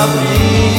abrir.